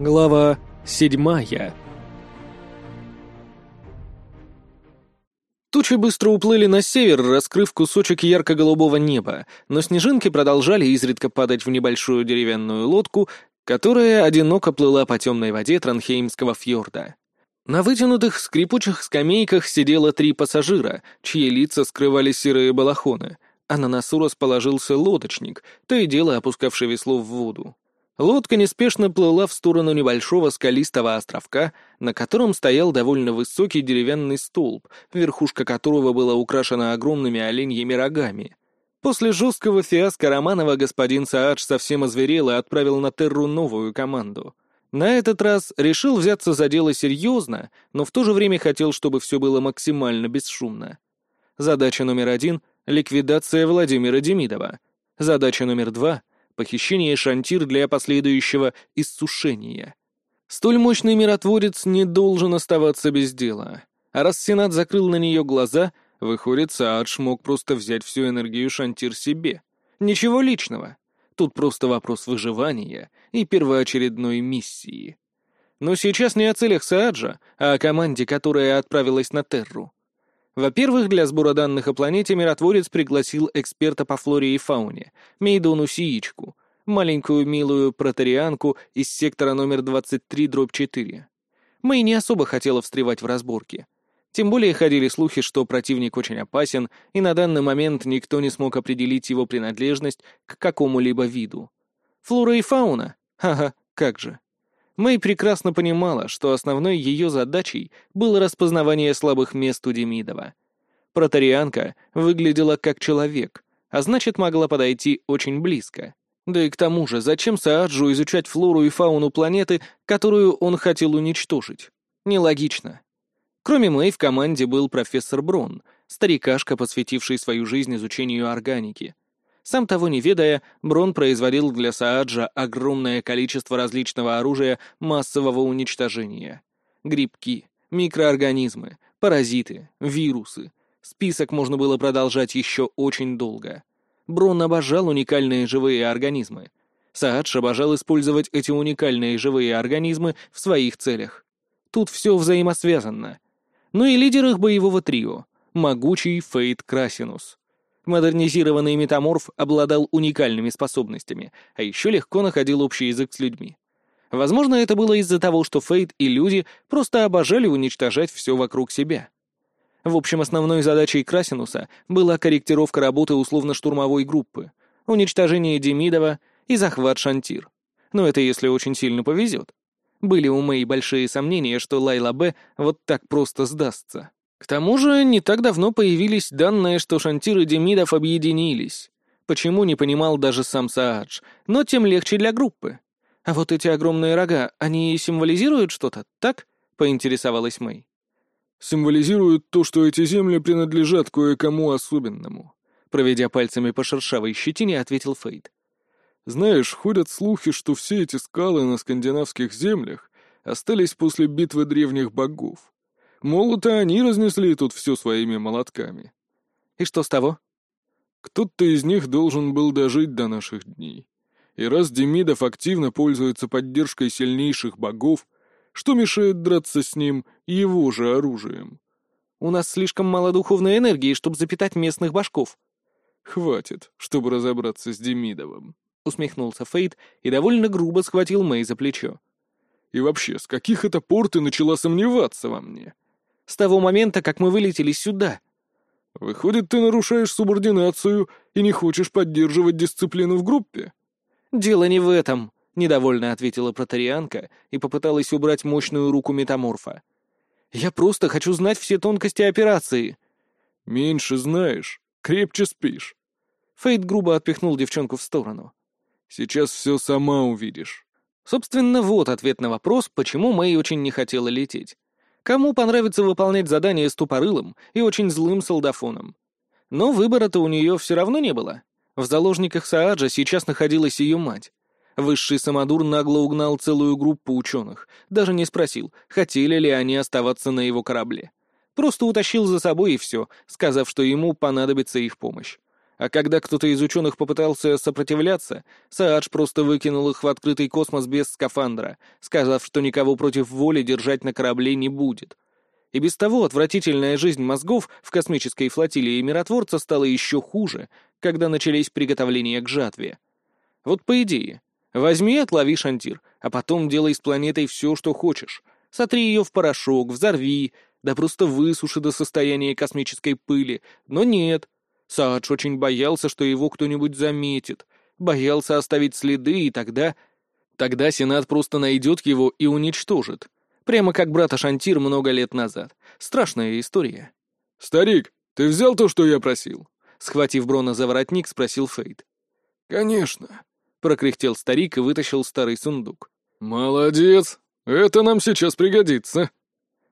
Глава седьмая Тучи быстро уплыли на север, раскрыв кусочек ярко-голубого неба, но снежинки продолжали изредка падать в небольшую деревянную лодку, которая одиноко плыла по темной воде Транхеймского фьорда. На вытянутых скрипучих скамейках сидело три пассажира, чьи лица скрывали серые балахоны, а на носу расположился лодочник, то и дело опускавший весло в воду. Лодка неспешно плыла в сторону небольшого скалистого островка, на котором стоял довольно высокий деревянный столб, верхушка которого была украшена огромными оленьими рогами. После жесткого фиаско Романова господин Саадж совсем озверел и отправил на Терру новую команду. На этот раз решил взяться за дело серьезно, но в то же время хотел, чтобы все было максимально бесшумно. Задача номер один — ликвидация Владимира Демидова. Задача номер два — похищение шантир для последующего иссушения. Столь мощный миротворец не должен оставаться без дела. А раз Сенат закрыл на нее глаза, выходит, Саадж мог просто взять всю энергию шантир себе. Ничего личного. Тут просто вопрос выживания и первоочередной миссии. Но сейчас не о целях Сааджа, а о команде, которая отправилась на Терру. Во-первых, для сбора данных о планете миротворец пригласил эксперта по флоре и фауне, Мейдону Сиичку, маленькую милую протарианку из сектора номер 23-4. Мэй не особо хотела встревать в разборки. Тем более ходили слухи, что противник очень опасен, и на данный момент никто не смог определить его принадлежность к какому-либо виду. Флора и фауна? Ага, как же. Мэй прекрасно понимала, что основной ее задачей было распознавание слабых мест у Демидова. Протарианка выглядела как человек, а значит могла подойти очень близко. Да и к тому же, зачем Сааджу изучать флору и фауну планеты, которую он хотел уничтожить? Нелогично. Кроме Мэй в команде был профессор Брон, старикашка, посвятивший свою жизнь изучению органики. Сам того не ведая, Брон производил для Сааджа огромное количество различного оружия массового уничтожения. Грибки, микроорганизмы, паразиты, вирусы. Список можно было продолжать еще очень долго. Брон обожал уникальные живые организмы. Саадж обожал использовать эти уникальные живые организмы в своих целях. Тут все взаимосвязано. Ну и лидер их боевого трио — могучий Фейт Красинус. Модернизированный метаморф обладал уникальными способностями, а еще легко находил общий язык с людьми. Возможно, это было из-за того, что Фейт и люди просто обожали уничтожать все вокруг себя. В общем, основной задачей Красинуса была корректировка работы условно-штурмовой группы, уничтожение Демидова и захват Шантир. Но это если очень сильно повезет. Были у Мэй большие сомнения, что Лайла Б вот так просто сдастся. К тому же, не так давно появились данные, что Шантир и Демидов объединились. Почему, не понимал даже сам Саадж, но тем легче для группы. А вот эти огромные рога, они символизируют что-то, так? Поинтересовалась Мэй. Символизируют то, что эти земли принадлежат кое-кому особенному. Проведя пальцами по шершавой щетине, ответил Фейд. Знаешь, ходят слухи, что все эти скалы на скандинавских землях остались после битвы древних богов. Мол-то они разнесли тут все своими молотками. И что с того? Кто-то из них должен был дожить до наших дней. И раз Демидов активно пользуется поддержкой сильнейших богов, что мешает драться с ним его же оружием? У нас слишком мало духовной энергии, чтобы запитать местных башков. Хватит, чтобы разобраться с Демидовым. Усмехнулся Фейд и довольно грубо схватил Мэй за плечо. И вообще, с каких это пор ты начала сомневаться во мне? С того момента, как мы вылетели сюда. Выходит, ты нарушаешь субординацию и не хочешь поддерживать дисциплину в группе? Дело не в этом, недовольно ответила протарианка и попыталась убрать мощную руку метаморфа. Я просто хочу знать все тонкости операции. Меньше знаешь, крепче спишь. Фейд грубо отпихнул девчонку в сторону. Сейчас все сама увидишь. Собственно, вот ответ на вопрос, почему Мэй очень не хотела лететь. Кому понравится выполнять задание с тупорылым и очень злым солдафоном? Но выбора-то у нее все равно не было. В заложниках Сааджа сейчас находилась ее мать. Высший самодур нагло угнал целую группу ученых, даже не спросил, хотели ли они оставаться на его корабле. Просто утащил за собой и все, сказав, что ему понадобится их помощь. А когда кто-то из ученых попытался сопротивляться, Саадж просто выкинул их в открытый космос без скафандра, сказав, что никого против воли держать на корабле не будет. И без того отвратительная жизнь мозгов в космической флотилии миротворца стала еще хуже, когда начались приготовления к жатве. Вот по идее, возьми и отлови шантир, а потом делай с планетой все, что хочешь. Сотри ее в порошок, взорви, да просто высуши до состояния космической пыли. Но нет, Саадж очень боялся, что его кто-нибудь заметит, боялся оставить следы, и тогда... Тогда Сенат просто найдет его и уничтожит. Прямо как брата Шантир много лет назад. Страшная история. «Старик, ты взял то, что я просил?» Схватив Брона за воротник, спросил Фейд. «Конечно», — прокряхтел старик и вытащил старый сундук. «Молодец! Это нам сейчас пригодится!»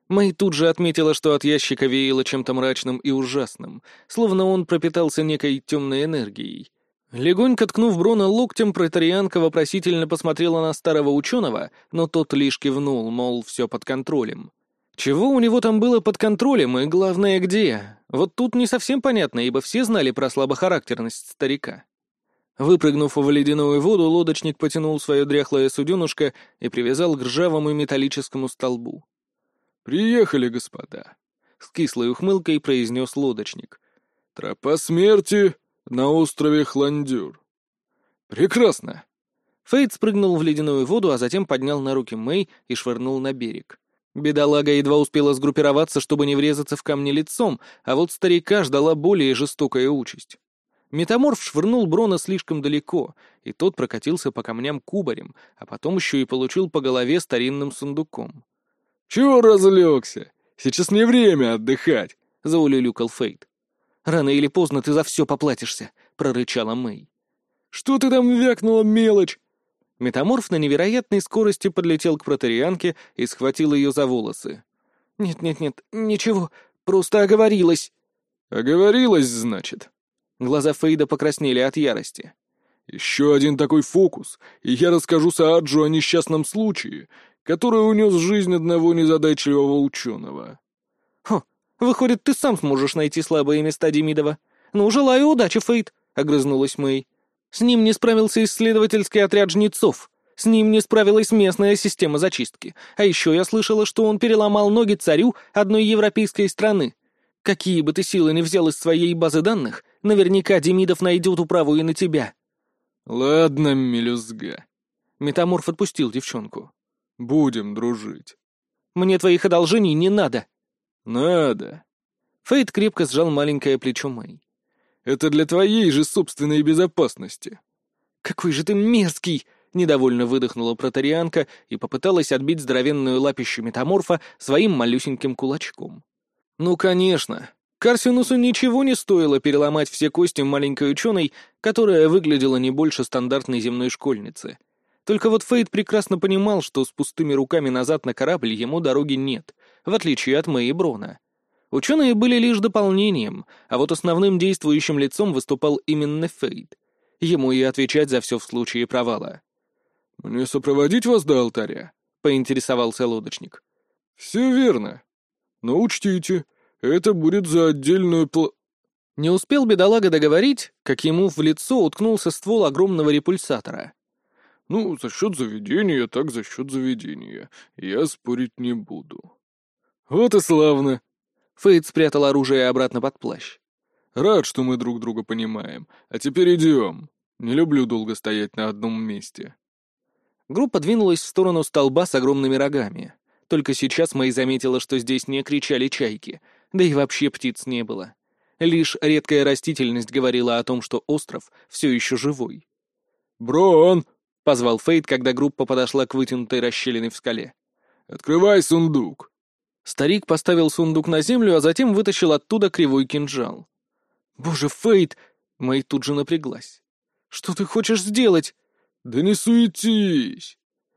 Мэй тут же отметила, что от ящика веяло чем-то мрачным и ужасным, словно он пропитался некой темной энергией. Легонько ткнув Брона локтем, протарианка вопросительно посмотрела на старого ученого, но тот лишь кивнул, мол, все под контролем. Чего у него там было под контролем и, главное, где? Вот тут не совсем понятно, ибо все знали про слабохарактерность старика. Выпрыгнув в ледяную воду, лодочник потянул свое дряхлое суденушка и привязал к ржавому металлическому столбу. «Приехали, господа», — с кислой ухмылкой произнес лодочник. «Тропа смерти на острове Хландюр». «Прекрасно!» Фейт спрыгнул в ледяную воду, а затем поднял на руки Мэй и швырнул на берег. Бедолага едва успела сгруппироваться, чтобы не врезаться в камни лицом, а вот старика ждала более жестокая участь. Метаморф швырнул Брона слишком далеко, и тот прокатился по камням кубарем, а потом еще и получил по голове старинным сундуком. «Чего разлегся? Сейчас не время отдыхать», — заулюлюкал Фейт. «Рано или поздно ты за все поплатишься», — прорычала Мэй. «Что ты там вякнула, мелочь?» Метаморф на невероятной скорости подлетел к протарианке и схватил ее за волосы. «Нет-нет-нет, ничего, просто оговорилась». «Оговорилась, значит?» Глаза Фейда покраснели от ярости. «Еще один такой фокус, и я расскажу Сааджу о несчастном случае, который унес жизнь одного незадачливого ученого. «Хо, выходит, ты сам сможешь найти слабые места Демидова. Ну, желаю удачи, Фейт», — огрызнулась Мэй. «С ним не справился исследовательский отряд жнецов. С ним не справилась местная система зачистки. А еще я слышала, что он переломал ноги царю одной европейской страны. Какие бы ты силы ни взял из своей базы данных, наверняка Демидов найдет управу и на тебя». «Ладно, мелюзга». Метаморф отпустил девчонку. Будем дружить. Мне твоих одолжений не надо. Надо. Фейт крепко сжал маленькое плечо Мэй. Это для твоей же собственной безопасности. Какой же ты мерзкий! Недовольно выдохнула протарианка и попыталась отбить здоровенную лапищу метаморфа своим малюсеньким кулачком. Ну, конечно. Карсинусу ничего не стоило переломать все кости маленькой ученой, которая выглядела не больше стандартной земной школьницы. Только вот Фейд прекрасно понимал, что с пустыми руками назад на корабль ему дороги нет, в отличие от Мэй и Брона. Ученые были лишь дополнением, а вот основным действующим лицом выступал именно Фейд. Ему и отвечать за все в случае провала. «Мне сопроводить вас до алтаря?» — поинтересовался лодочник. «Все верно. Но учтите, это будет за отдельную пл...» Не успел бедолага договорить, как ему в лицо уткнулся ствол огромного репульсатора. Ну, за счет заведения, так за счет заведения. Я спорить не буду. Вот и славно. Фейд спрятал оружие обратно под плащ. Рад, что мы друг друга понимаем. А теперь идем. Не люблю долго стоять на одном месте. Группа двинулась в сторону столба с огромными рогами. Только сейчас Мэй заметила, что здесь не кричали чайки, да и вообще птиц не было. Лишь редкая растительность говорила о том, что остров все еще живой. «Брон, позвал Фейд, когда группа подошла к вытянутой расщелине в скале. «Открывай сундук!» Старик поставил сундук на землю, а затем вытащил оттуда кривой кинжал. «Боже, Фейд!» Мэй тут же напряглась. «Что ты хочешь сделать?» «Да не суетись!»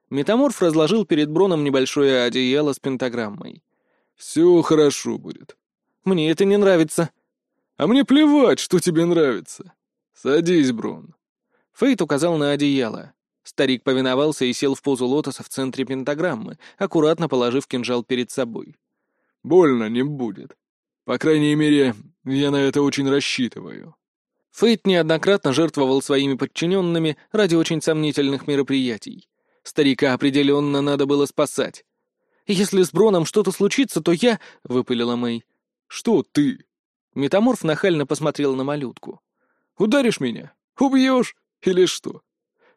Метаморф разложил перед Броном небольшое одеяло с пентаграммой. «Все хорошо будет». «Мне это не нравится». «А мне плевать, что тебе нравится. Садись, Брон». Фейт указал на одеяло. Старик повиновался и сел в позу лотоса в центре пентаграммы, аккуратно положив кинжал перед собой. «Больно не будет. По крайней мере, я на это очень рассчитываю». Фейт неоднократно жертвовал своими подчиненными ради очень сомнительных мероприятий. Старика определенно надо было спасать. «Если с Броном что-то случится, то я...» — выпылила Мэй. «Что ты?» Метаморф нахально посмотрел на малютку. «Ударишь меня? Убьешь? Или что?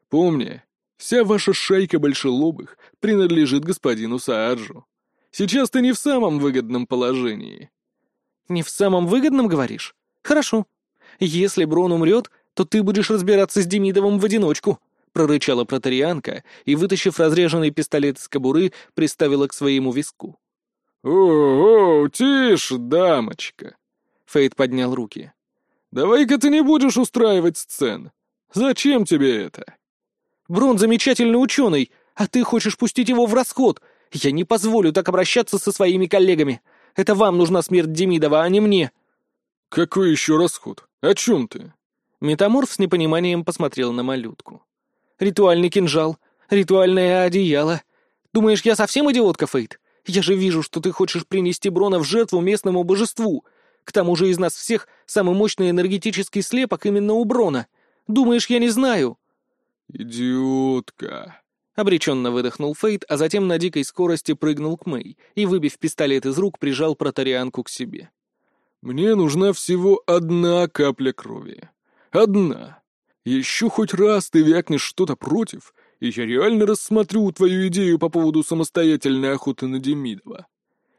Помни, вся ваша шайка большелобых принадлежит господину Сааджу. Сейчас ты не в самом выгодном положении». «Не в самом выгодном, говоришь? Хорошо. Если Брон умрет, то ты будешь разбираться с Демидовым в одиночку», — прорычала протарианка и, вытащив разреженный пистолет из кобуры, приставила к своему виску. «О, о, тише, дамочка!» Фейт поднял руки. «Давай-ка ты не будешь устраивать сцен. Зачем тебе это?» «Брон замечательный ученый, а ты хочешь пустить его в расход. Я не позволю так обращаться со своими коллегами. Это вам нужна смерть Демидова, а не мне». «Какой еще расход? О чем ты?» Метаморф с непониманием посмотрел на малютку. «Ритуальный кинжал, ритуальное одеяло. Думаешь, я совсем идиотка, Фейт? Я же вижу, что ты хочешь принести Брона в жертву местному божеству. К тому же из нас всех самый мощный энергетический слепок именно у Брона. Думаешь, я не знаю?» «Идиотка!» — обреченно выдохнул Фейт, а затем на дикой скорости прыгнул к Мэй и, выбив пистолет из рук, прижал протарианку к себе. Мне нужна всего одна капля крови. Одна. Еще хоть раз ты вякнешь что-то против, я реально рассмотрю твою идею по поводу самостоятельной охоты на Демидова.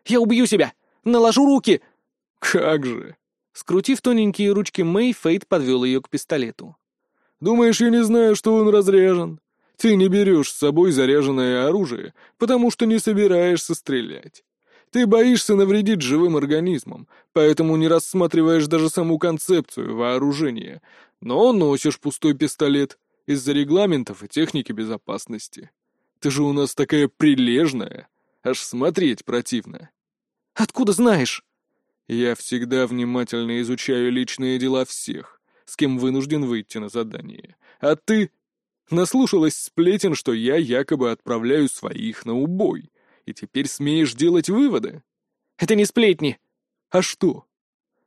Я убью себя! Наложу руки! Как же! Скрутив тоненькие ручки Мэй, Фейт подвел ее к пистолету. «Думаешь, я не знаю, что он разряжен? Ты не берешь с собой заряженное оружие, потому что не собираешься стрелять. Ты боишься навредить живым организмам, поэтому не рассматриваешь даже саму концепцию вооружения, но носишь пустой пистолет из-за регламентов и техники безопасности. Ты же у нас такая прилежная, аж смотреть противно. Откуда знаешь? Я всегда внимательно изучаю личные дела всех, с кем вынужден выйти на задание. А ты наслушалась сплетен, что я якобы отправляю своих на убой и теперь смеешь делать выводы? Это не сплетни. А что?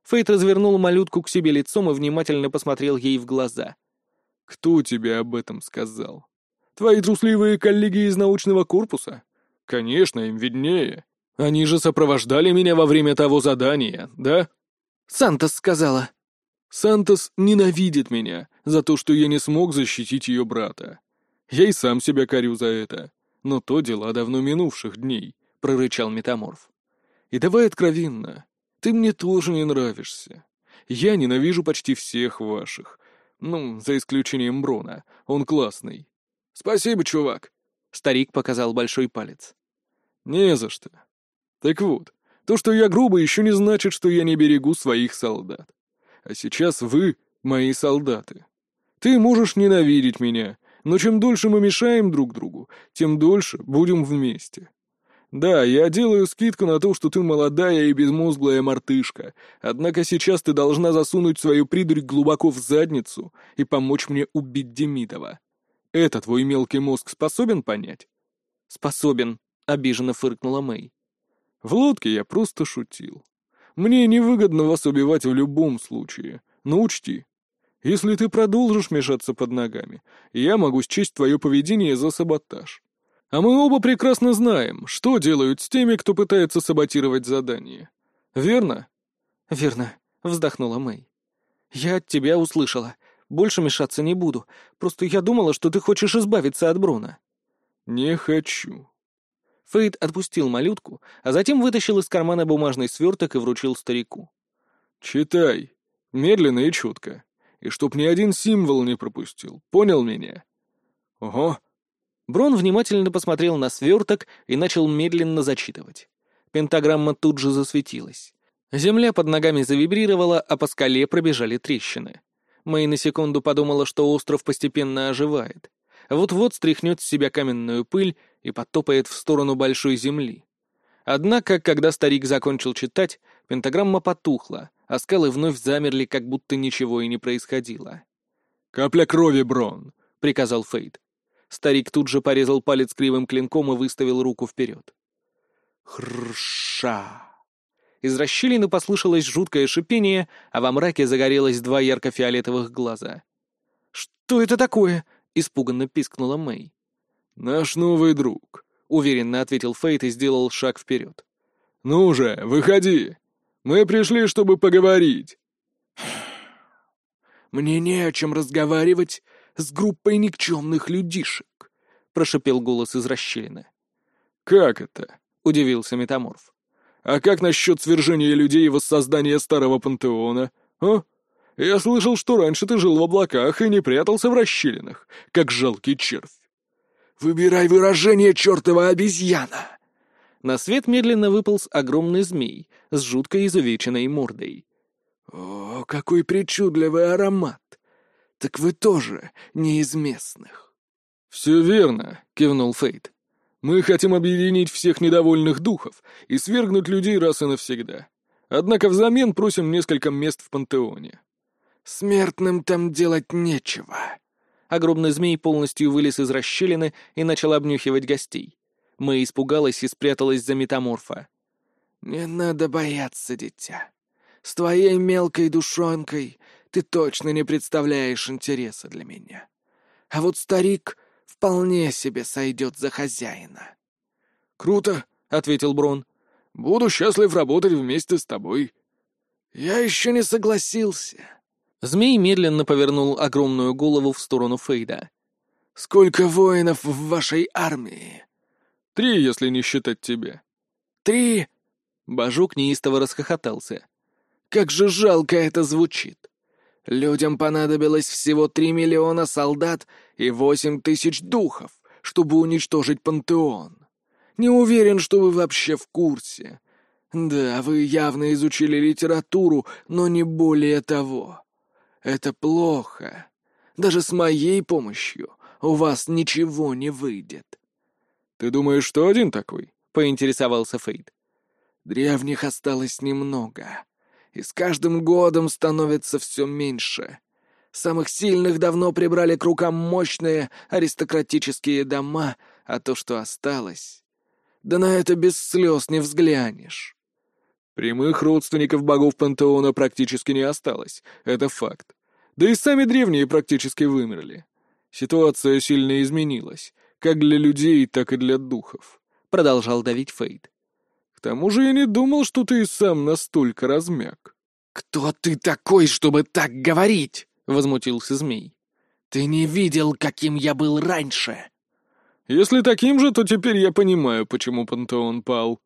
Фейт развернул малютку к себе лицом и внимательно посмотрел ей в глаза. Кто тебе об этом сказал? Твои трусливые коллеги из научного корпуса? Конечно, им виднее. Они же сопровождали меня во время того задания, да? Сантос сказала. Сантос ненавидит меня за то, что я не смог защитить ее брата. Я и сам себя корю за это но то дела давно минувших дней», — прорычал Метаморф. «И давай откровенно, ты мне тоже не нравишься. Я ненавижу почти всех ваших. Ну, за исключением Брона, он классный». «Спасибо, чувак», — старик показал большой палец. «Не за что. Так вот, то, что я грубо, еще не значит, что я не берегу своих солдат. А сейчас вы — мои солдаты. Ты можешь ненавидеть меня, но чем дольше мы мешаем друг другу, тем дольше будем вместе. Да, я делаю скидку на то, что ты молодая и безмозглая мартышка, однако сейчас ты должна засунуть свою придурь глубоко в задницу и помочь мне убить Демидова. Это твой мелкий мозг способен понять? Способен, обиженно фыркнула Мэй. В лодке я просто шутил. Мне невыгодно вас убивать в любом случае, но учти, если ты продолжишь мешаться под ногами, я могу счесть твое поведение за саботаж. А мы оба прекрасно знаем, что делают с теми, кто пытается саботировать задание. Верно? Верно, вздохнула Мэй. Я от тебя услышала. Больше мешаться не буду. Просто я думала, что ты хочешь избавиться от Бруна. Не хочу. Фейд отпустил малютку, а затем вытащил из кармана бумажный сверток и вручил старику. «Читай. Медленно и чутко и чтоб ни один символ не пропустил. Понял меня?» «Ого». Брон внимательно посмотрел на сверток и начал медленно зачитывать. Пентаграмма тут же засветилась. Земля под ногами завибрировала, а по скале пробежали трещины. Мэй на секунду подумала, что остров постепенно оживает. Вот-вот стряхнет с себя каменную пыль и потопает в сторону большой земли. Однако, когда старик закончил читать, пентаграмма потухла, а скалы вновь замерли, как будто ничего и не происходило. «Капля крови, Брон!» — приказал Фейд. Старик тут же порезал палец кривым клинком и выставил руку вперед. «Хрша!» Из расщелины послышалось жуткое шипение, а во мраке загорелось два ярко-фиолетовых глаза. «Что это такое?» — испуганно пискнула Мэй. «Наш новый друг», — уверенно ответил Фейт и сделал шаг вперед. «Ну же, выходи! Мы пришли, чтобы поговорить!» «Мне не о чем разговаривать с группой никчемных людишек», — прошипел голос из расщелины. «Как это?» — удивился метаморф. «А как насчет свержения людей и воссоздания старого пантеона, а? Я слышал, что раньше ты жил в облаках и не прятался в расщелинах, как жалкий червь». «Выбирай выражение, чертова обезьяна!» На свет медленно выполз огромный змей с жутко изувеченной мордой. «О, какой причудливый аромат! Так вы тоже не из местных». «Все верно», — кивнул Фейт. «Мы хотим объединить всех недовольных духов и свергнуть людей раз и навсегда. Однако взамен просим несколько мест в пантеоне». «Смертным там делать нечего». Огромный змей полностью вылез из расщелины и начал обнюхивать гостей. Мэй испугалась и спряталась за метаморфа. «Не надо бояться, дитя. С твоей мелкой душонкой ты точно не представляешь интереса для меня. А вот старик вполне себе сойдет за хозяина». «Круто», — ответил Брон. «Буду счастлив работать вместе с тобой». «Я еще не согласился». Змей медленно повернул огромную голову в сторону Фейда. «Сколько воинов в вашей армии?» Три, если не считать тебя». «Три?» Бажук неистово расхохотался. «Как же жалко это звучит. Людям понадобилось всего три миллиона солдат и восемь тысяч духов, чтобы уничтожить пантеон. Не уверен, что вы вообще в курсе. Да, вы явно изучили литературу, но не более того. Это плохо. Даже с моей помощью у вас ничего не выйдет. «Ты думаешь, что один такой?» — поинтересовался Фейд. «Древних осталось немного, и с каждым годом становится все меньше. Самых сильных давно прибрали к рукам мощные аристократические дома, а то, что осталось... Да на это без слез не взглянешь». Прямых родственников богов пантеона практически не осталось, это факт. Да и сами древние практически вымерли. Ситуация сильно изменилась, как для людей, так и для духов», — продолжал давить Фейд. «К тому же я не думал, что ты и сам настолько размяк». «Кто ты такой, чтобы так говорить?» — возмутился змей. «Ты не видел, каким я был раньше!» «Если таким же, то теперь я понимаю, почему пантеон пал».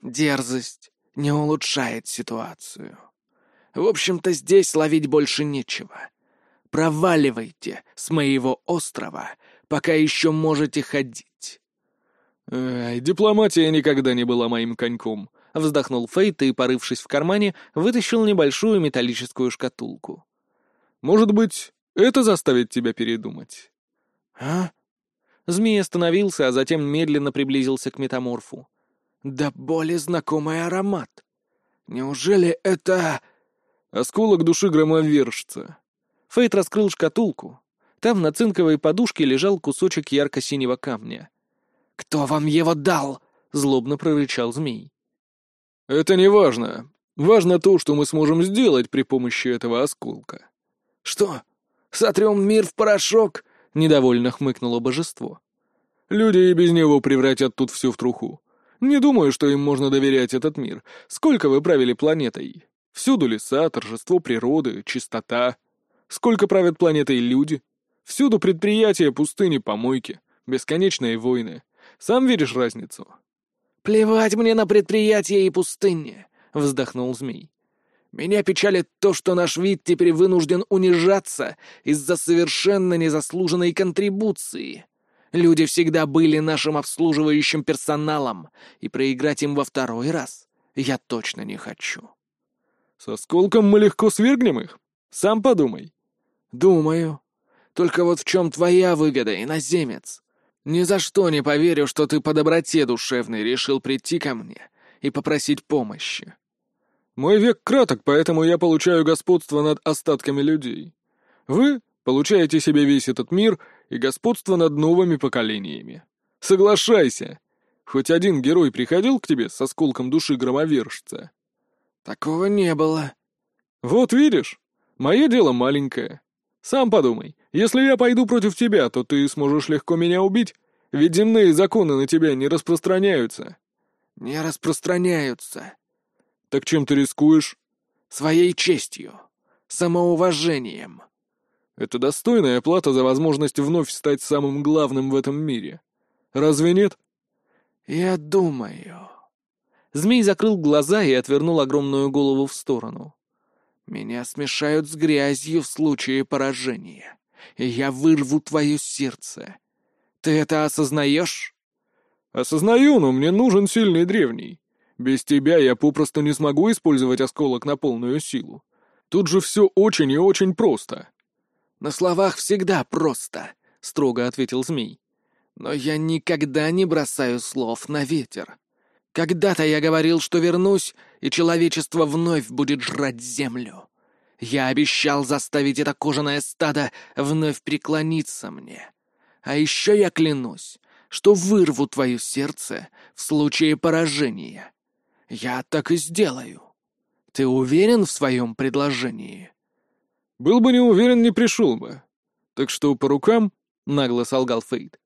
«Дерзость не улучшает ситуацию. В общем-то, здесь ловить больше нечего. Проваливайте с моего острова пока еще можете ходить». «Эй, дипломатия никогда не была моим коньком», — вздохнул Фейт и, порывшись в кармане, вытащил небольшую металлическую шкатулку. «Может быть, это заставит тебя передумать?» «А?» Змей остановился, а затем медленно приблизился к метаморфу. «Да более знакомый аромат. Неужели это...» «Осколок души громовержца». Фейт раскрыл шкатулку, там на цинковой подушке лежал кусочек ярко-синего камня. «Кто вам его дал?» — злобно прорычал змей. «Это не важно. Важно то, что мы сможем сделать при помощи этого осколка». «Что? Сотрем мир в порошок?» — недовольно хмыкнуло божество. «Люди и без него превратят тут все в труху. Не думаю, что им можно доверять этот мир. Сколько вы правили планетой? Всюду леса, торжество природы, чистота. Сколько правят планетой люди? Всюду предприятия, пустыни, помойки, бесконечные войны. Сам видишь разницу?» «Плевать мне на предприятия и пустыни», — вздохнул змей. «Меня печалит то, что наш вид теперь вынужден унижаться из-за совершенно незаслуженной контрибуции. Люди всегда были нашим обслуживающим персоналом, и проиграть им во второй раз я точно не хочу». «Со сколком мы легко свергнем их? Сам подумай». «Думаю. Только вот в чем твоя выгода, иноземец? Ни за что не поверю, что ты по доброте душевной решил прийти ко мне и попросить помощи. Мой век краток, поэтому я получаю господство над остатками людей. Вы получаете себе весь этот мир и господство над новыми поколениями. Соглашайся. Хоть один герой приходил к тебе со сколком души громовержца? Такого не было. Вот видишь, мое дело маленькое. Сам подумай, если я пойду против тебя, то ты сможешь легко меня убить, ведь земные законы на тебя не распространяются. Не распространяются. Так чем ты рискуешь? Своей честью, самоуважением. Это достойная плата за возможность вновь стать самым главным в этом мире. Разве нет? Я думаю. Змей закрыл глаза и отвернул огромную голову в сторону. Меня смешают с грязью в случае поражения, и я вырву твое сердце. Ты это осознаешь? Осознаю, но мне нужен сильный древний. Без тебя я попросту не смогу использовать осколок на полную силу. Тут же все очень и очень просто. На словах всегда просто, строго ответил змей. Но я никогда не бросаю слов на ветер. Когда-то я говорил, что вернусь, и человечество вновь будет жрать землю. Я обещал заставить это кожаное стадо вновь преклониться мне. А еще я клянусь, что вырву твое сердце в случае поражения. Я так и сделаю. Ты уверен в своем предложении?» «Был бы не уверен, не пришел бы. Так что по рукам?» — нагло солгал Фейд.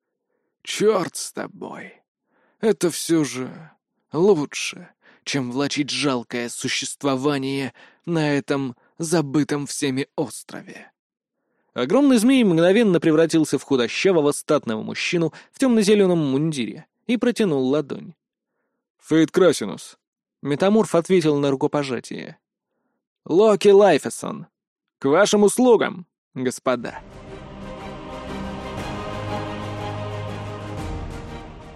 «Черт с тобой. Это все же лучше, чем влачить жалкое существование на этом забытом всеми острове». Огромный змей мгновенно превратился в худощавого статного мужчину в темно-зеленом мундире и протянул ладонь. «Фейт Красинус». Метаморф ответил на рукопожатие. «Локи Лайфесон. К вашим услугам, господа».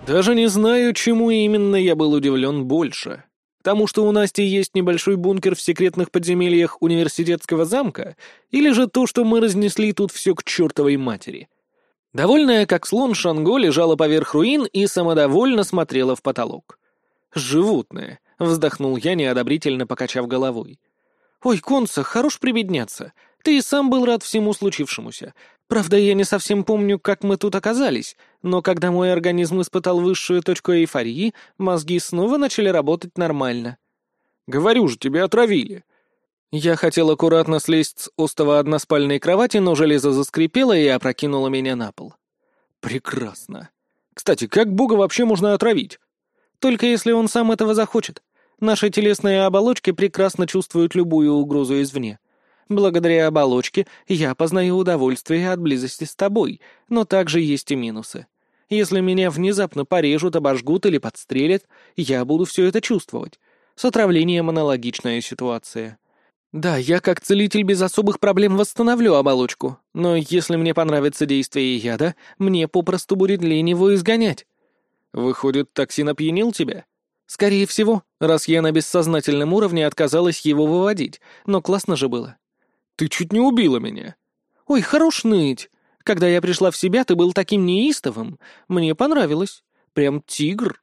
Даже не знаю, чему именно я был удивлен больше. Тому, что у Насти есть небольшой бункер в секретных подземельях университетского замка, или же то, что мы разнесли тут все к чертовой матери. Довольная, как слон, Шанго лежала поверх руин и самодовольно смотрела в потолок. «Животное», — вздохнул я, неодобрительно покачав головой. «Ой, Конца, хорош прибедняться. Ты и сам был рад всему случившемуся. Правда, я не совсем помню, как мы тут оказались, но когда мой организм испытал высшую точку эйфории, мозги снова начали работать нормально. Говорю же, тебя отравили. Я хотел аккуратно слезть с остова односпальной кровати, но железо заскрипело и опрокинуло меня на пол. Прекрасно. Кстати, как бога вообще можно отравить? Только если он сам этого захочет. Наши телесные оболочки прекрасно чувствуют любую угрозу извне. Благодаря оболочке я познаю удовольствие от близости с тобой, но также есть и минусы. Если меня внезапно порежут, обожгут или подстрелят, я буду все это чувствовать. С отравлением аналогичная ситуация. Да, я как целитель без особых проблем восстановлю оболочку, но если мне понравится действие яда, мне попросту будет лень его изгонять. Выходит, токсин опьянил тебя? Скорее всего, раз я на бессознательном уровне отказалась его выводить, но классно же было. Ты чуть не убила меня. Ой, хорош ныть. Когда я пришла в себя, ты был таким неистовым. Мне понравилось. Прям тигр.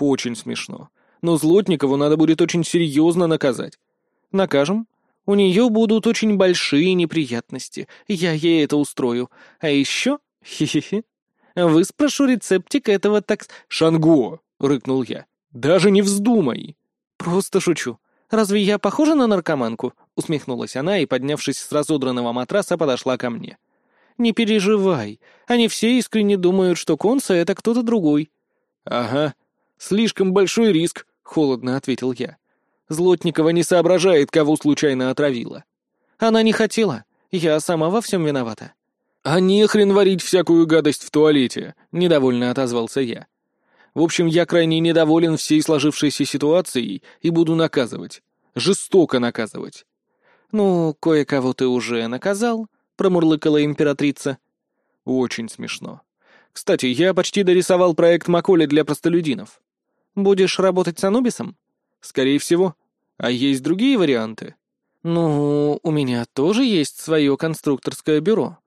Очень смешно. Но Злотникову надо будет очень серьезно наказать. Накажем. У нее будут очень большие неприятности. Я ей это устрою. А еще... Хе-хе-хе. Выспрошу рецептик этого так... «Шанго!» — рыкнул я. «Даже не вздумай!» «Просто шучу. Разве я похожа на наркоманку?» — усмехнулась она и, поднявшись с разодранного матраса, подошла ко мне. «Не переживай. Они все искренне думают, что Конса — это кто-то другой». «Ага. Слишком большой риск», — холодно ответил я. Злотникова не соображает, кого случайно отравила. Она не хотела. Я сама во всем виновата. «А не хрен варить всякую гадость в туалете», — недовольно отозвался я. В общем, я крайне недоволен всей сложившейся ситуацией и буду наказывать. Жестоко наказывать. «Ну, кое-кого ты уже наказал», — промурлыкала императрица. «Очень смешно. Кстати, я почти дорисовал проект Маколи для простолюдинов. Будешь работать с Анубисом?» «Скорее всего. А есть другие варианты?» «Ну, у меня тоже есть свое конструкторское бюро».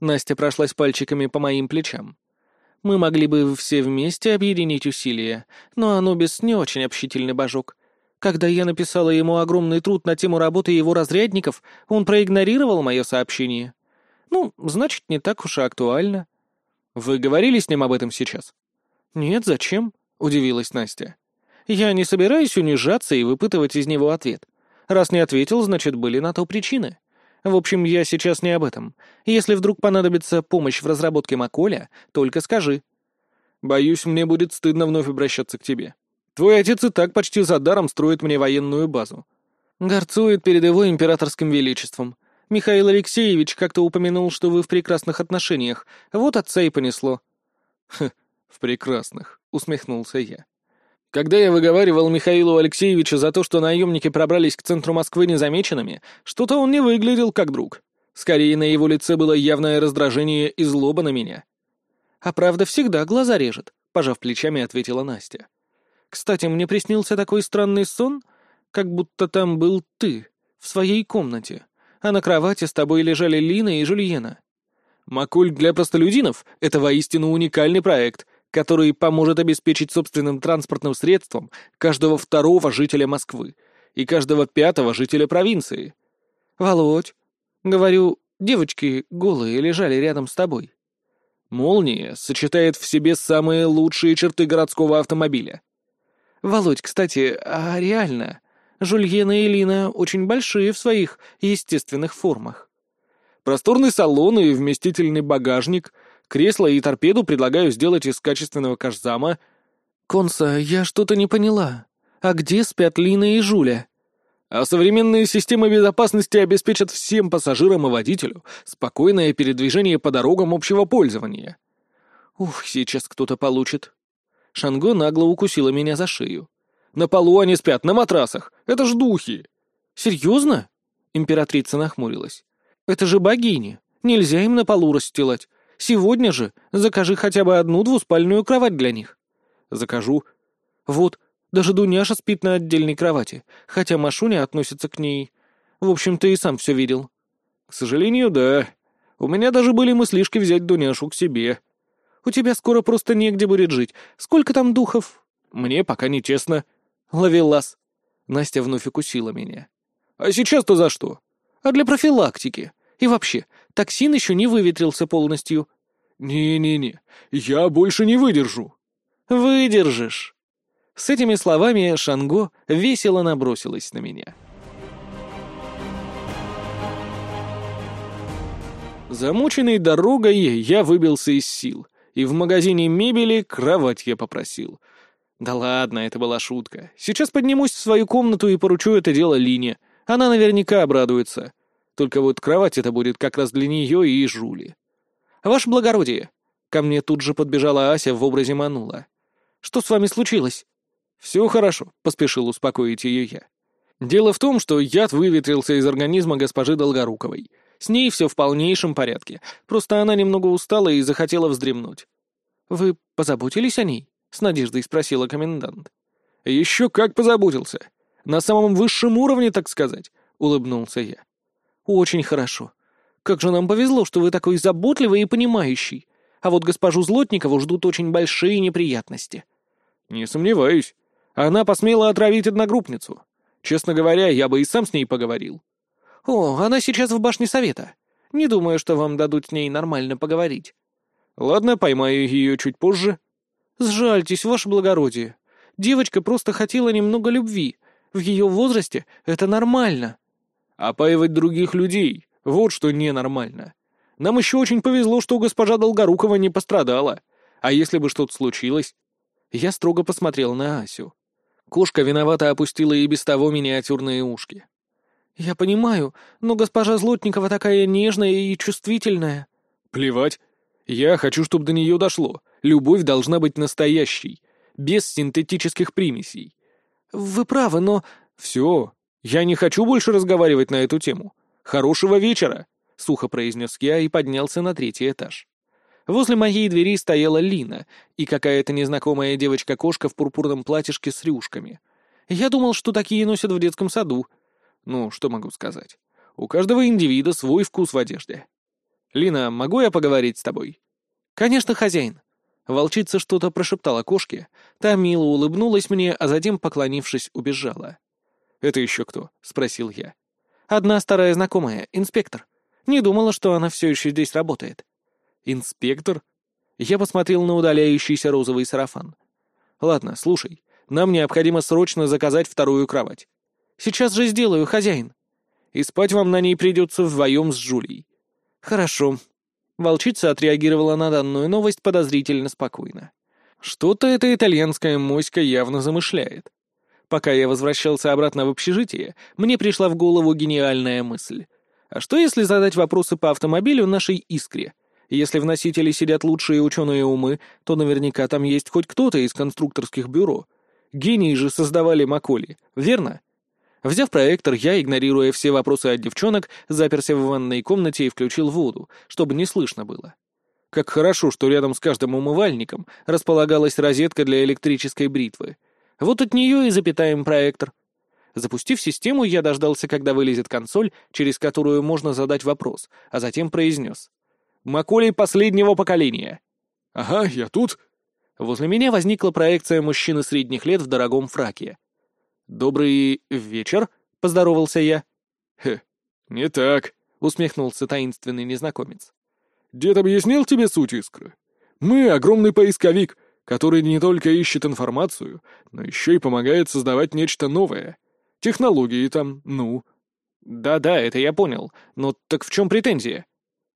Настя прошлась пальчиками по моим плечам. Мы могли бы все вместе объединить усилия, но Анубис не очень общительный божок. Когда я написала ему огромный труд на тему работы его разрядников, он проигнорировал мое сообщение. Ну, значит, не так уж и актуально. Вы говорили с ним об этом сейчас? Нет, зачем? Удивилась Настя. Я не собираюсь унижаться и выпытывать из него ответ. Раз не ответил, значит, были на то причины. В общем, я сейчас не об этом. Если вдруг понадобится помощь в разработке Маколя, только скажи. Боюсь, мне будет стыдно вновь обращаться к тебе. Твой отец и так почти за даром строит мне военную базу. Горцует перед его императорским величеством. Михаил Алексеевич как-то упомянул, что вы в прекрасных отношениях. Вот отца и понесло. Хм, в прекрасных, усмехнулся я. Когда я выговаривал Михаилу Алексеевичу за то, что наемники пробрались к центру Москвы незамеченными, что-то он не выглядел как друг. Скорее, на его лице было явное раздражение и злоба на меня. «А правда всегда глаза режет», — пожав плечами, ответила Настя. «Кстати, мне приснился такой странный сон, как будто там был ты, в своей комнате, а на кровати с тобой лежали Лина и Жульена». «Макуль для простолюдинов — это воистину уникальный проект», который поможет обеспечить собственным транспортным средством каждого второго жителя Москвы и каждого пятого жителя провинции. «Володь, говорю, девочки голые лежали рядом с тобой». «Молния» сочетает в себе самые лучшие черты городского автомобиля. «Володь, кстати, а реально, Жульена и Лина очень большие в своих естественных формах». Просторный салон и вместительный багажник — Кресло и торпеду предлагаю сделать из качественного кашзама». «Конса, я что-то не поняла. А где спят Лина и Жуля?» А современные системы безопасности обеспечат всем пассажирам и водителю спокойное передвижение по дорогам общего пользования. Ух, сейчас кто-то получит. Шанго нагло укусила меня за шею. На полу они спят, на матрасах. Это ж духи. Серьезно? Императрица нахмурилась. Это же богини. Нельзя им на полу расстилать. Сегодня же закажи хотя бы одну двуспальную кровать для них». «Закажу». «Вот, даже Дуняша спит на отдельной кровати, хотя Машуня относится к ней. В общем, ты и сам все видел». «К сожалению, да. У меня даже были мыслишки взять Дуняшу к себе». «У тебя скоро просто негде будет жить. Сколько там духов?» «Мне пока не честно». «Ловелас». Настя вновь укусила меня. «А сейчас-то за что?» «А для профилактики. И вообще, токсин еще не выветрился полностью». «Не-не-не, я больше не выдержу». «Выдержишь». С этими словами Шанго весело набросилась на меня. Замученный дорогой, я выбился из сил, и в магазине мебели кровать я попросил. Да ладно, это была шутка. Сейчас поднимусь в свою комнату и поручу это дело Лине. Она наверняка обрадуется. Только вот кровать это будет как раз для нее и Жули. «Ваше благородие!» Ко мне тут же подбежала Ася в образе Манула. «Что с вами случилось?» «Все хорошо», — поспешил успокоить ее я. «Дело в том, что яд выветрился из организма госпожи Долгоруковой. С ней все в полнейшем порядке, просто она немного устала и захотела вздремнуть». «Вы позаботились о ней?» — с надеждой спросила комендант. «Еще как позаботился. На самом высшем уровне, так сказать», — улыбнулся я. «Очень хорошо. Как же нам повезло, что вы такой заботливый и понимающий. А вот госпожу Злотникову ждут очень большие неприятности». «Не сомневаюсь. Она посмела отравить одногруппницу. Честно говоря, я бы и сам с ней поговорил». «О, она сейчас в башне совета. Не думаю, что вам дадут с ней нормально поговорить». «Ладно, поймаю ее чуть позже». «Сжальтесь, ваше благородие. Девочка просто хотела немного любви. В ее возрасте это нормально». «Опаивать других людей вот что ненормально. Нам еще очень повезло, что госпожа Долгорукова не пострадала. А если бы что-то случилось? Я строго посмотрел на Асю. Кошка виновато опустила и без того миниатюрные ушки. «Я понимаю, но госпожа Злотникова такая нежная и чувствительная». «Плевать. Я хочу, чтобы до нее дошло. Любовь должна быть настоящей, без синтетических примесей». «Вы правы, но...» «Все. Я не хочу больше разговаривать на эту тему. Хорошего вечера!» — сухо произнес я и поднялся на третий этаж. Возле моей двери стояла Лина и какая-то незнакомая девочка-кошка в пурпурном платьишке с рюшками. Я думал, что такие носят в детском саду. Ну, что могу сказать. У каждого индивида свой вкус в одежде. «Лина, могу я поговорить с тобой?» «Конечно, хозяин». Волчица что-то прошептала кошке, та мило улыбнулась мне, а затем, поклонившись, убежала. «Это еще кто?» — спросил я. Одна старая знакомая, инспектор. Не думала, что она все еще здесь работает. Инспектор? Я посмотрел на удаляющийся розовый сарафан. Ладно, слушай, нам необходимо срочно заказать вторую кровать. «Сейчас же сделаю, хозяин». «И спать вам на ней придется вдвоем с Жулей». «Хорошо». Волчица отреагировала на данную новость подозрительно спокойно. Что-то эта итальянская моська явно замышляет. Пока я возвращался обратно в общежитие, мне пришла в голову гениальная мысль. А что если задать вопросы по автомобилю нашей «Искре»? Если в носителе сидят лучшие ученые умы, то наверняка там есть хоть кто-то из конструкторских бюро. Гении же создавали Маколи, верно? Взяв проектор, я, игнорируя все вопросы от девчонок, заперся в ванной комнате и включил воду, чтобы не слышно было. Как хорошо, что рядом с каждым умывальником располагалась розетка для электрической бритвы. Вот от нее и запитаем проектор. Запустив систему, я дождался, когда вылезет консоль, через которую можно задать вопрос, а затем произнес. «Маколей последнего поколения». «Ага, я тут». Возле меня возникла проекция мужчины средних лет в дорогом фраке. «Добрый вечер», — поздоровался я. «Хе, не так», — усмехнулся таинственный незнакомец. «Дед объяснил тебе суть искры? Мы — огромный поисковик, который не только ищет информацию, но еще и помогает создавать нечто новое. Технологии там, ну». «Да-да, это я понял. Но так в чем претензия?»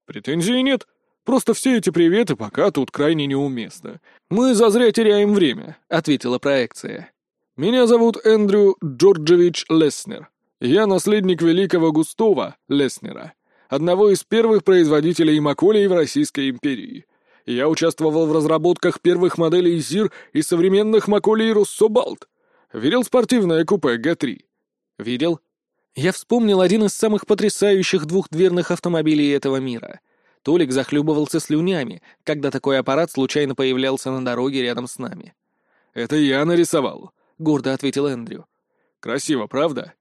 «Претензий нет. Просто все эти приветы пока тут крайне неуместно. Мы зазря теряем время», — ответила проекция. «Меня зовут Эндрю Джорджевич Леснер. Я наследник великого Густова Леснера, одного из первых производителей маколей в Российской империи. Я участвовал в разработках первых моделей ЗИР и современных маколей Руссобалт. Видел спортивное купе Г-3?» «Видел». Я вспомнил один из самых потрясающих двухдверных автомобилей этого мира. Толик захлебывался слюнями, когда такой аппарат случайно появлялся на дороге рядом с нами. «Это я нарисовал», — гордо ответил Эндрю. «Красиво, правда?»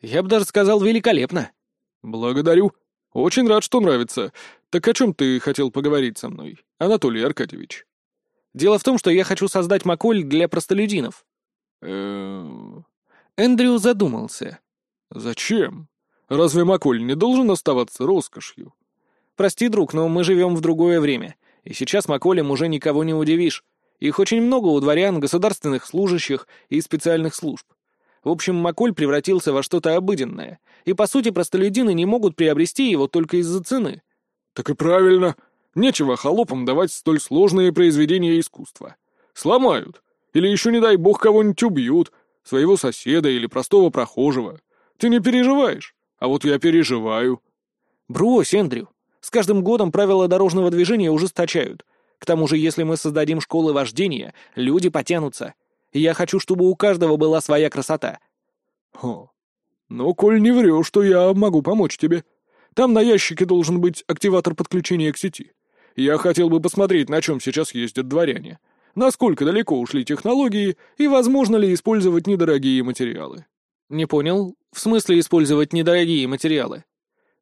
«Я бы даже сказал, великолепно». «Благодарю. Очень рад, что нравится. Так о чем ты хотел поговорить со мной, Анатолий Аркадьевич?» «Дело в том, что я хочу создать маколь для простолюдинов». Эндрю задумался. «Зачем? Разве маколь не должен оставаться роскошью?» «Прости, друг, но мы живем в другое время, и сейчас маколем уже никого не удивишь. Их очень много у дворян, государственных служащих и специальных служб. В общем, Маколь превратился во что-то обыденное, и, по сути, простолюдины не могут приобрести его только из-за цены. Так и правильно. Нечего холопам давать столь сложные произведения искусства. Сломают. Или еще, не дай бог, кого-нибудь убьют, своего соседа или простого прохожего. Ты не переживаешь, а вот я переживаю. Брось, Эндрю. С каждым годом правила дорожного движения ужесточают, к тому же, если мы создадим школы вождения, люди потянутся. я хочу, чтобы у каждого была своя красота». «Хо. Ну, коль не врешь, что я могу помочь тебе. Там на ящике должен быть активатор подключения к сети. Я хотел бы посмотреть, на чем сейчас ездят дворяне. Насколько далеко ушли технологии и возможно ли использовать недорогие материалы». «Не понял. В смысле использовать недорогие материалы?»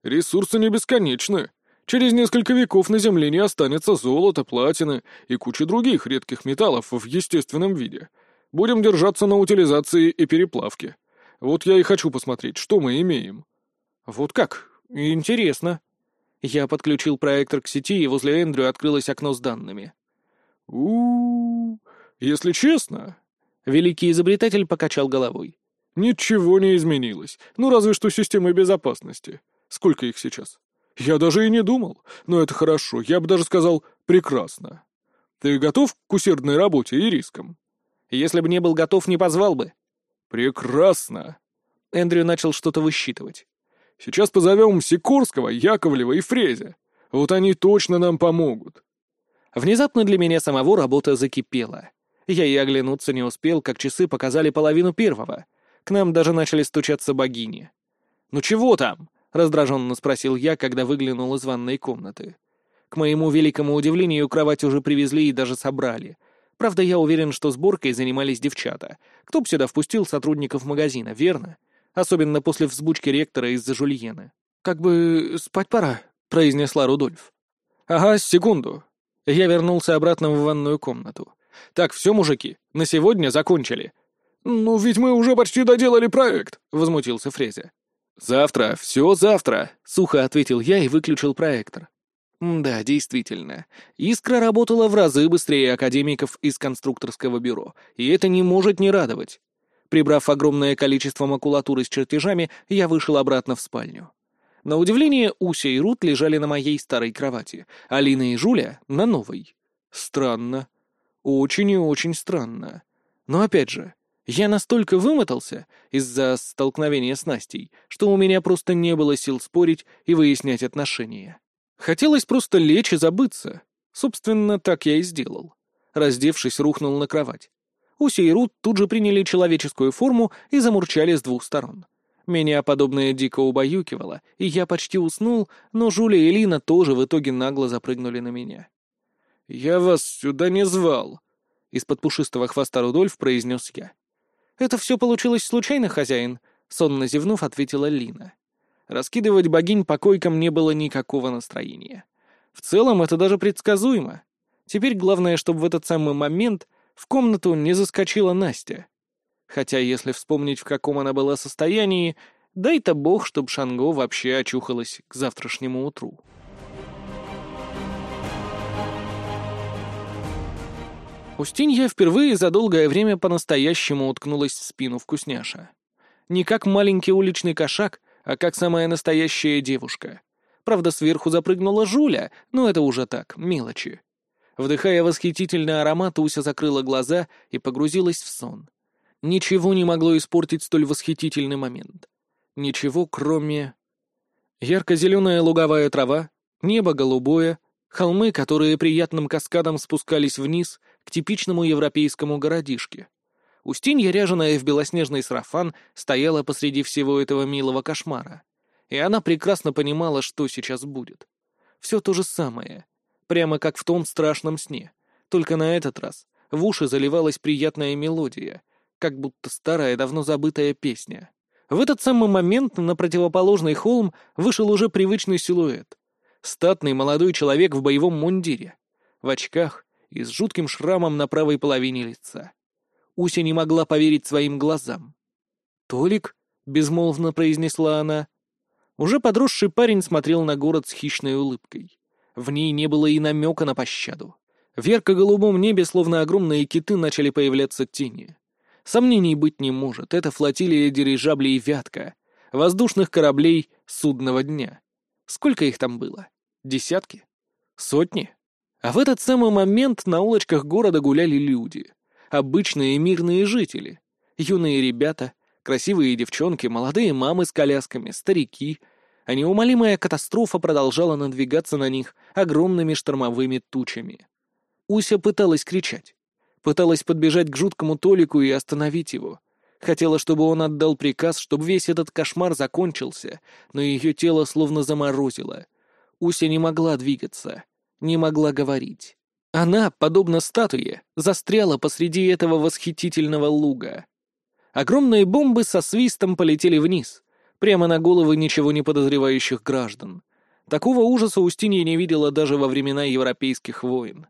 «Ресурсы не бесконечны. Через несколько веков на Земле не останется золота, платины и кучи других редких металлов в естественном виде. Будем держаться на утилизации и переплавке. Вот я и хочу посмотреть, что мы имеем». «Вот как? Интересно». Я подключил проектор к сети, и возле Эндрю открылось окно с данными. у, если честно...» Великий изобретатель покачал головой. «Ничего не изменилось. Ну, разве что системы безопасности. Сколько их сейчас?» «Я даже и не думал. Но это хорошо, я бы даже сказал, прекрасно. Ты готов к усердной работе и рискам?» «Если бы не был готов, не позвал бы». «Прекрасно!» Эндрю начал что-то высчитывать. «Сейчас позовем Сикорского, Яковлева и Фрезя. Вот они точно нам помогут». Внезапно для меня самого работа закипела. Я и оглянуться не успел, как часы показали половину первого. К нам даже начали стучаться богини. «Ну чего там?» — раздраженно спросил я, когда выглянул из ванной комнаты. К моему великому удивлению, кровать уже привезли и даже собрали. Правда, я уверен, что сборкой занимались девчата. Кто б сюда впустил сотрудников магазина, верно? Особенно после взбучки ректора из-за Жульена. «Как бы спать пора», — произнесла Рудольф. «Ага, секунду». Я вернулся обратно в ванную комнату. «Так, все, мужики, на сегодня закончили». «Ну, ведь мы уже почти доделали проект», — возмутился Фрезя. «Завтра, все завтра», — сухо ответил я и выключил проектор. Да, действительно. Искра работала в разы быстрее академиков из конструкторского бюро, и это не может не радовать. Прибрав огромное количество макулатуры с чертежами, я вышел обратно в спальню. На удивление, Уся и Рут лежали на моей старой кровати, Алина и Жуля — на новой. Странно. Очень и очень странно. Но опять же, я настолько вымотался из-за столкновения с Настей, что у меня просто не было сил спорить и выяснять отношения. Хотелось просто лечь и забыться. Собственно, так я и сделал. Раздевшись, рухнул на кровать. Уси и Рут тут же приняли человеческую форму и замурчали с двух сторон. Меня подобное дико убаюкивало, и я почти уснул, но Жуля и Лина тоже в итоге нагло запрыгнули на меня. «Я вас сюда не звал», — из-под пушистого хвоста Рудольф произнес я. «Это все получилось случайно, хозяин?» — сонно зевнув, ответила Лина. Раскидывать богинь по койкам не было никакого настроения. В целом, это даже предсказуемо. Теперь главное, чтобы в этот самый момент в комнату не заскочила Настя. Хотя, если вспомнить, в каком она была состоянии, дай-то бог, чтоб Шанго вообще очухалась к завтрашнему утру. Устинья впервые за долгое время по-настоящему уткнулась в спину вкусняша. Не как маленький уличный кошак, а как самая настоящая девушка. Правда, сверху запрыгнула Жуля, но это уже так, мелочи. Вдыхая восхитительный аромат, Уся закрыла глаза и погрузилась в сон. Ничего не могло испортить столь восхитительный момент. Ничего, кроме... Ярко-зеленая луговая трава, небо голубое, холмы, которые приятным каскадом спускались вниз к типичному европейскому городишке. Устинья, ряженая в белоснежный сарафан, стояла посреди всего этого милого кошмара. И она прекрасно понимала, что сейчас будет. Все то же самое. Прямо как в том страшном сне. Только на этот раз в уши заливалась приятная мелодия, как будто старая, давно забытая песня. В этот самый момент на противоположный холм вышел уже привычный силуэт. Статный молодой человек в боевом мундире, в очках и с жутким шрамом на правой половине лица. Уся не могла поверить своим глазам. «Толик?» — безмолвно произнесла она. Уже подросший парень смотрел на город с хищной улыбкой. В ней не было и намека на пощаду. В ярко-голубом небе, словно огромные киты, начали появляться тени. Сомнений быть не может, это флотилия дирижаблей «Вятка», воздушных кораблей судного дня. Сколько их там было? Десятки? Сотни? А в этот самый момент на улочках города гуляли люди обычные мирные жители. Юные ребята, красивые девчонки, молодые мамы с колясками, старики. А неумолимая катастрофа продолжала надвигаться на них огромными штормовыми тучами. Уся пыталась кричать. Пыталась подбежать к жуткому Толику и остановить его. Хотела, чтобы он отдал приказ, чтобы весь этот кошмар закончился, но ее тело словно заморозило. Уся не могла двигаться, не могла говорить. Она, подобно статуе, застряла посреди этого восхитительного луга. Огромные бомбы со свистом полетели вниз, прямо на головы ничего не подозревающих граждан. Такого ужаса Устинья не видела даже во времена европейских войн.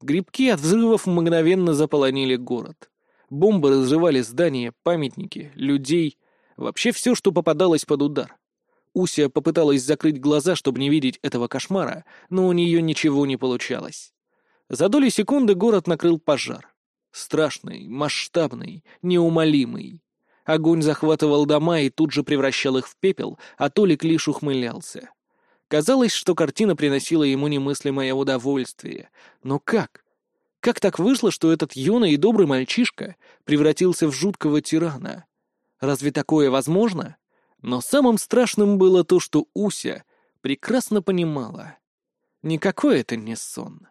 Грибки от взрывов мгновенно заполонили город. Бомбы разрывали здания, памятники, людей, вообще все, что попадалось под удар. Уся попыталась закрыть глаза, чтобы не видеть этого кошмара, но у нее ничего не получалось. За доли секунды город накрыл пожар. Страшный, масштабный, неумолимый. Огонь захватывал дома и тут же превращал их в пепел, а Толик лишь ухмылялся. Казалось, что картина приносила ему немыслимое удовольствие. Но как? Как так вышло, что этот юный и добрый мальчишка превратился в жуткого тирана? Разве такое возможно? Но самым страшным было то, что Уся прекрасно понимала. Никакой это не сон.